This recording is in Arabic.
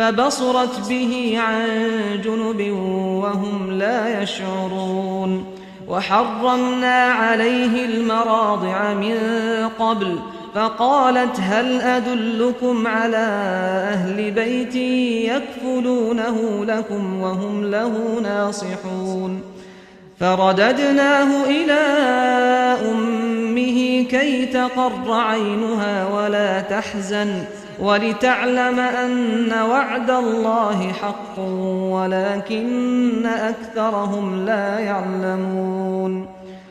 فبصرت به عن جنب وهم لا يشعرون. وحرمنا عليه المراضع من قبل فقالت هل أدلكم على أهل بيت يكفلونه لكم وهم له ناصحون؟ فرددناه إلى أمه كي تقر عينها ولا تحزن. ولتعلم أن وعد الله حق ولكن أكثرهم لا يعلمون.